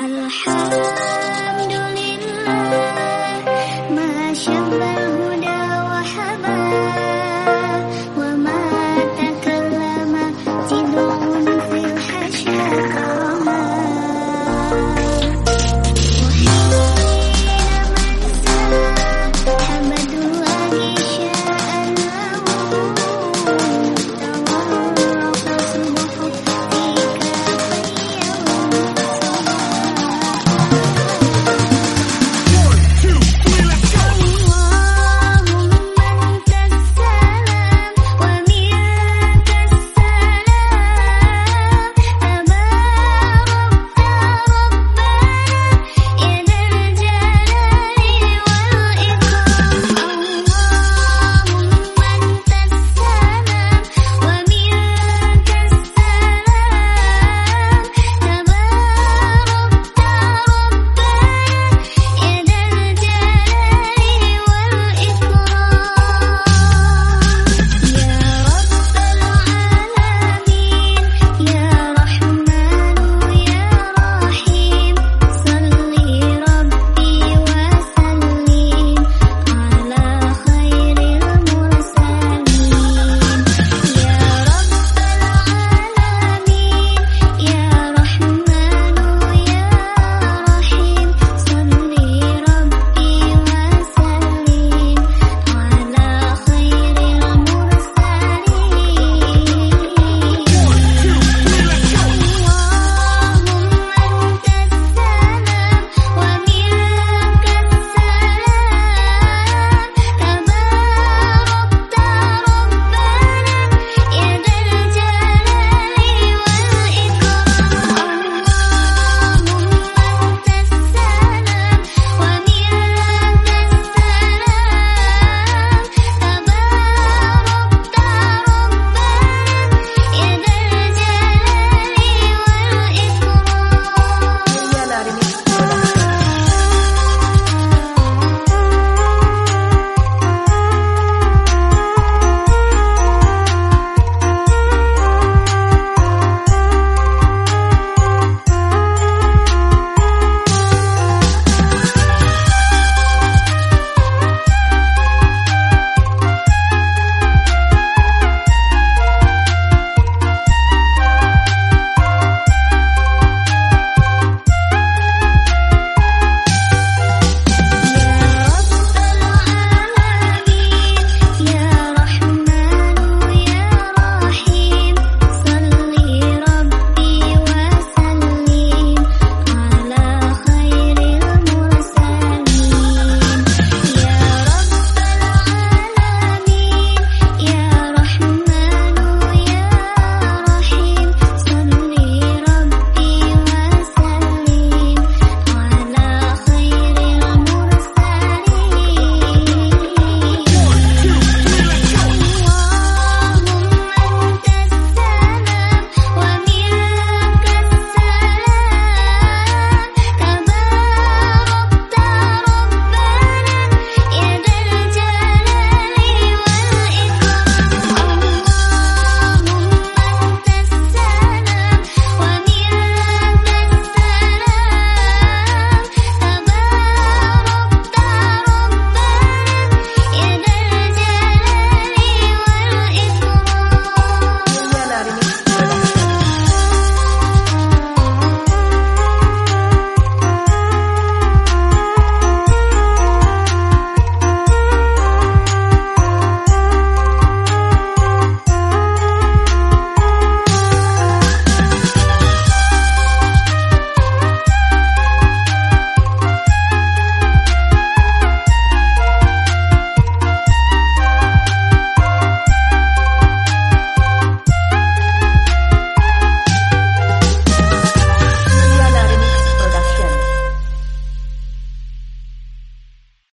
الحب